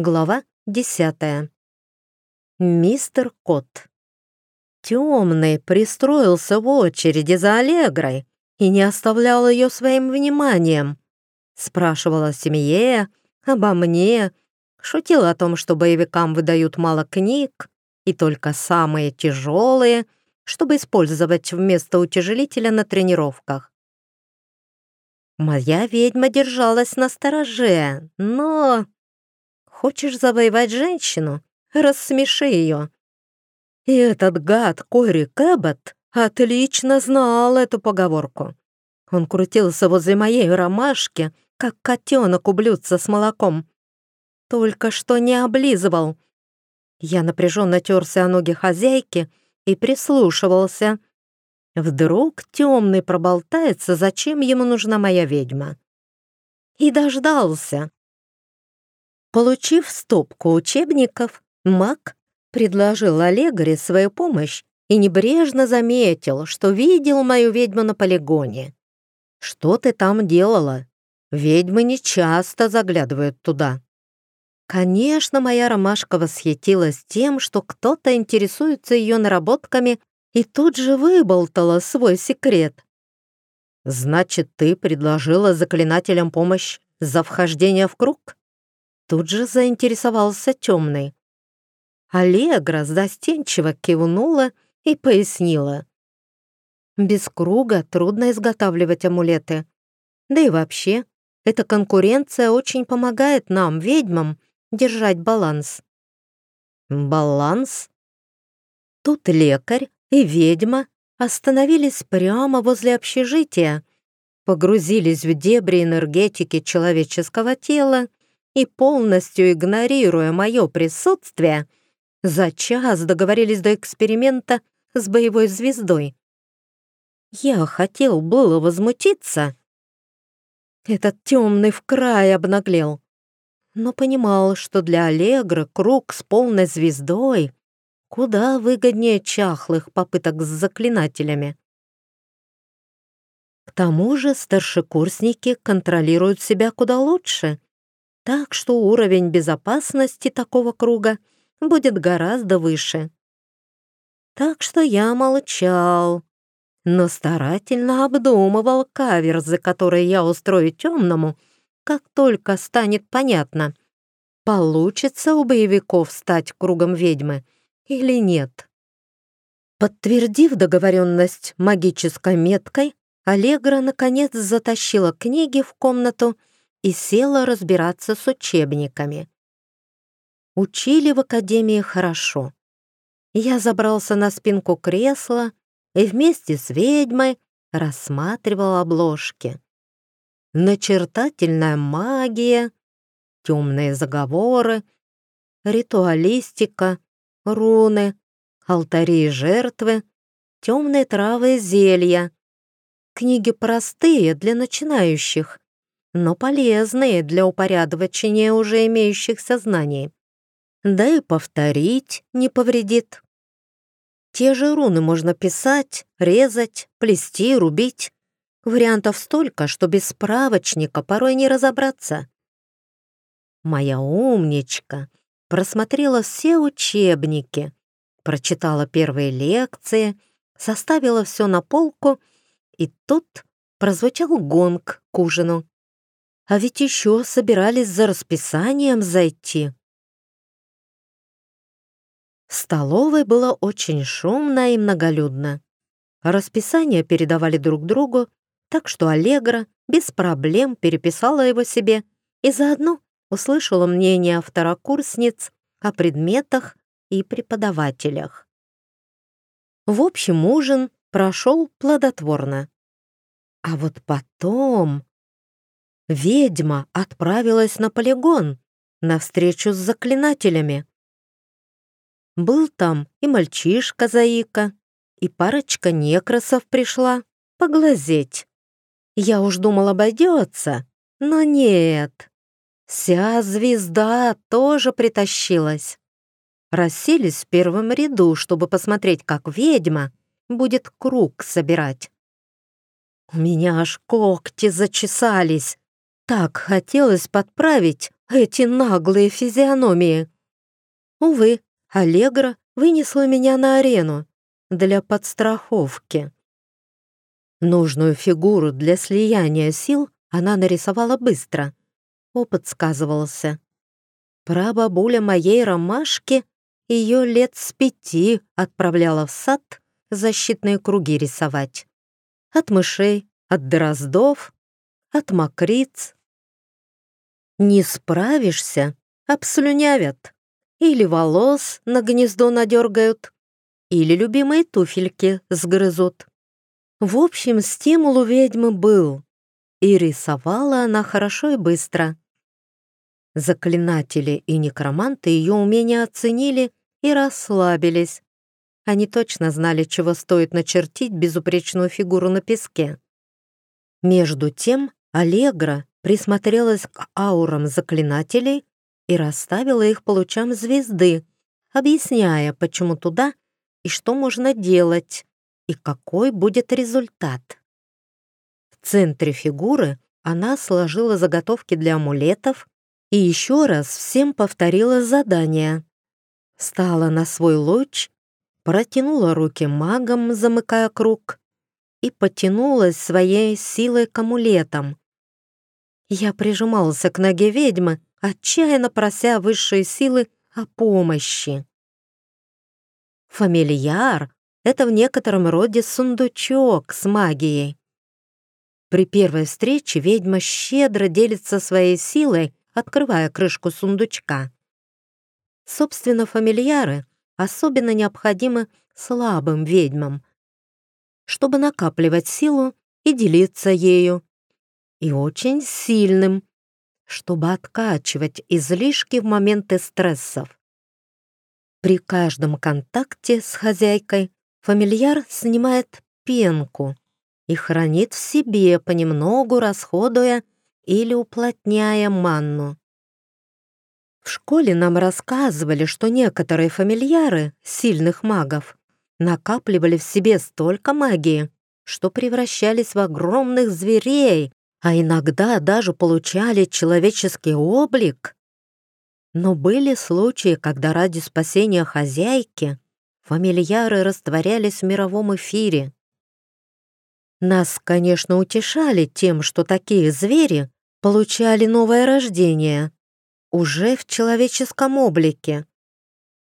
Глава десятая. Мистер Кот. Темный пристроился в очереди за Аллегрой и не оставлял ее своим вниманием. Спрашивал о семье, обо мне, шутил о том, что боевикам выдают мало книг и только самые тяжелые, чтобы использовать вместо утяжелителя на тренировках. Моя ведьма держалась на стороже, но Хочешь завоевать женщину? Рассмеши ее. И этот гад Кори Кэббот отлично знал эту поговорку. Он крутился возле моей ромашки, как котенок у блюдца с молоком. Только что не облизывал. Я напряженно терся о ноги хозяйки и прислушивался. Вдруг темный проболтается, зачем ему нужна моя ведьма. И дождался. Получив стопку учебников, маг предложил Олегаре свою помощь и небрежно заметил, что видел мою ведьму на полигоне. «Что ты там делала? Ведьмы не часто заглядывают туда». Конечно, моя ромашка восхитилась тем, что кто-то интересуется ее наработками и тут же выболтала свой секрет. «Значит, ты предложила заклинателям помощь за вхождение в круг?» Тут же заинтересовался темный. Аллегра застенчиво кивнула и пояснила. Без круга трудно изготавливать амулеты. Да и вообще, эта конкуренция очень помогает нам, ведьмам, держать баланс. Баланс? Тут лекарь и ведьма остановились прямо возле общежития, погрузились в дебри энергетики человеческого тела и полностью игнорируя мое присутствие, за час договорились до эксперимента с боевой звездой. Я хотел было возмутиться. Этот темный в край обнаглел, но понимал, что для Аллегры круг с полной звездой куда выгоднее чахлых попыток с заклинателями. К тому же старшекурсники контролируют себя куда лучше так что уровень безопасности такого круга будет гораздо выше. Так что я молчал, но старательно обдумывал каверзы, которые я устрою темному, как только станет понятно, получится у боевиков стать кругом ведьмы или нет. Подтвердив договоренность магической меткой, Аллегра наконец затащила книги в комнату и села разбираться с учебниками. Учили в академии хорошо. Я забрался на спинку кресла и вместе с ведьмой рассматривал обложки. Начертательная магия, темные заговоры, ритуалистика, руны, алтари и жертвы, темные травы и зелья. Книги простые для начинающих, но полезные для упорядочения уже имеющихся знаний. Да и повторить не повредит. Те же руны можно писать, резать, плести, рубить. Вариантов столько, что без справочника порой не разобраться. Моя умничка просмотрела все учебники, прочитала первые лекции, составила все на полку, и тут прозвучал гонг к ужину. А ведь еще собирались за расписанием зайти. В столовой было очень шумно и многолюдно. Расписание передавали друг другу, так что Аллегра без проблем переписала его себе и заодно услышала мнение второкурсниц о предметах и преподавателях. В общем, ужин прошел плодотворно. А вот потом ведьма отправилась на полигон, на встречу с заклинателями. Был там и мальчишка-заика, и парочка некросов пришла поглазеть. Я уж думал, обойдется, но нет. Вся звезда тоже притащилась. Расселись в первом ряду, чтобы посмотреть, как ведьма будет круг собирать. У меня аж когти зачесались. Так хотелось подправить эти наглые физиономии. Увы, Аллегра вынесла меня на арену для подстраховки. Нужную фигуру для слияния сил она нарисовала быстро. Опыт сказывался. Прабабуля моей ромашки ее лет с пяти отправляла в сад защитные круги рисовать. От мышей, от дроздов, от мокриц. Не справишься — обслюнявят. Или волос на гнездо надергают, или любимые туфельки сгрызут. В общем, стимул у ведьмы был, и рисовала она хорошо и быстро. Заклинатели и некроманты ее умения оценили и расслабились. Они точно знали, чего стоит начертить безупречную фигуру на песке. Между тем Аллегра присмотрелась к аурам заклинателей и расставила их по лучам звезды, объясняя, почему туда и что можно делать, и какой будет результат. В центре фигуры она сложила заготовки для амулетов и еще раз всем повторила задание. Встала на свой луч, протянула руки магом, замыкая круг, и потянулась своей силой к амулетам. Я прижимался к ноге ведьмы, отчаянно прося высшие силы о помощи. Фамильяр — это в некотором роде сундучок с магией. При первой встрече ведьма щедро делится своей силой открывая крышку сундучка. Собственно, фамильяры особенно необходимы слабым ведьмам, чтобы накапливать силу и делиться ею, и очень сильным, чтобы откачивать излишки в моменты стрессов. При каждом контакте с хозяйкой фамильяр снимает пенку и хранит в себе, понемногу расходуя или уплотняя манну. В школе нам рассказывали, что некоторые фамильяры сильных магов накапливали в себе столько магии, что превращались в огромных зверей, а иногда даже получали человеческий облик. Но были случаи, когда ради спасения хозяйки фамильяры растворялись в мировом эфире. Нас, конечно, утешали тем, что такие звери получали новое рождение, уже в человеческом облике.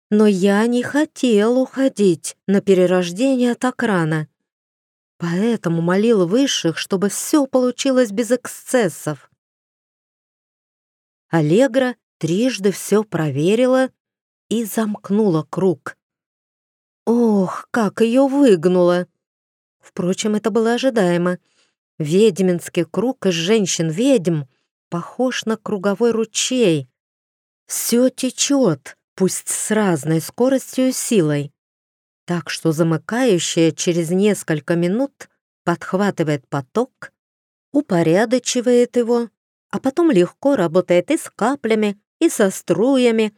Но я не хотел уходить на перерождение так рано. Поэтому молил высших, чтобы все получилось без эксцессов. Аллегра трижды все проверила и замкнула круг. Ох, как ее выгнуло! Впрочем, это было ожидаемо. Ведьминский круг из женщин-ведьм похож на круговой ручей. Все течет, пусть с разной скоростью и силой. Так что замыкающая через несколько минут подхватывает поток, упорядочивает его, а потом легко работает и с каплями, и со струями,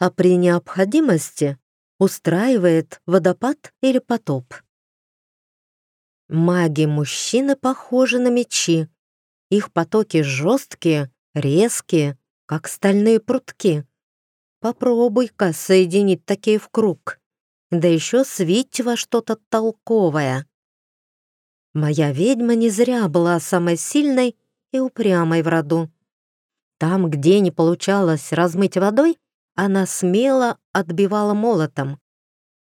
а при необходимости устраивает водопад или потоп. Маги-мужчины похожи на мечи. Их потоки жесткие, резкие, как стальные прутки. Попробуй-ка соединить такие в круг. Да еще свить во что-то толковое. Моя ведьма не зря была самой сильной и упрямой в роду. Там, где не получалось размыть водой, она смело отбивала молотом.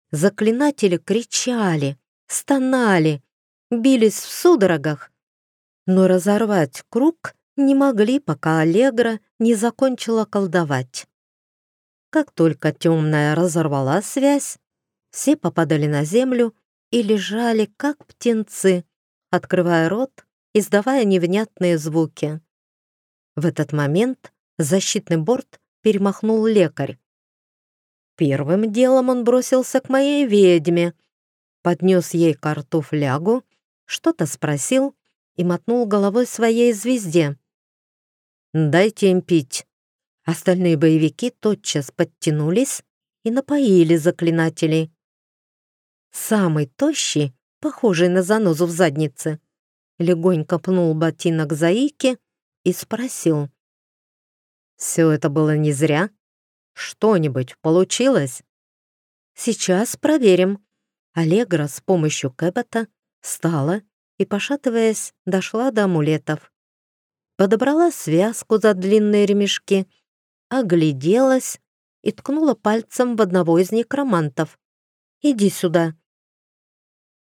Заклинатели кричали, стонали, бились в судорогах, но разорвать круг не могли, пока Аллегра не закончила колдовать. Как только темная разорвала связь, все попадали на землю и лежали, как птенцы, открывая рот, издавая невнятные звуки. В этот момент защитный борт перемахнул лекарь. Первым делом он бросился к моей ведьме, поднес ей карту флягу что-то спросил и мотнул головой своей звезде. «Дайте им пить». Остальные боевики тотчас подтянулись и напоили заклинателей. Самый тощий, похожий на занозу в заднице, легонько пнул ботинок Заики и спросил. Все это было не зря? Что-нибудь получилось? Сейчас проверим. Аллегра с помощью Кэббета встала и, пошатываясь, дошла до амулетов. Подобрала связку за длинные ремешки, огляделась и ткнула пальцем в одного из некромантов. «Иди сюда».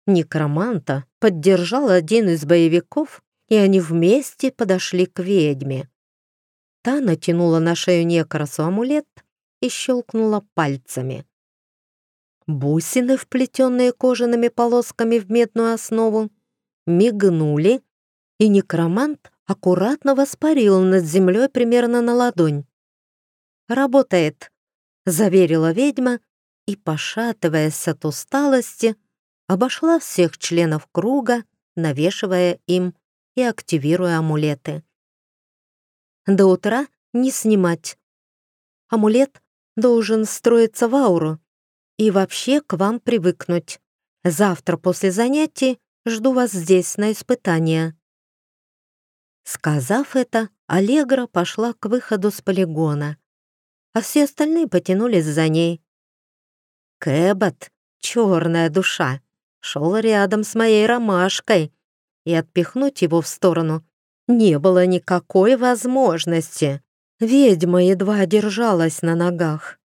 Некроманта поддержал один из боевиков, и они вместе подошли к ведьме. Та натянула на шею некрасу амулет и щелкнула пальцами. Бусины, вплетенные кожаными полосками в медную основу, мигнули, и некромант аккуратно воспарил над землей примерно на ладонь. «Работает», — заверила ведьма и, пошатываясь от усталости, обошла всех членов круга, навешивая им и активируя амулеты. До утра не снимать. Амулет должен строиться в ауру и вообще к вам привыкнуть. Завтра после занятий жду вас здесь на испытания». Сказав это, Аллегра пошла к выходу с полигона, а все остальные потянулись за ней. Кэббот, черная душа, шел рядом с моей ромашкой, и отпихнуть его в сторону не было никакой возможности. Ведьма едва держалась на ногах.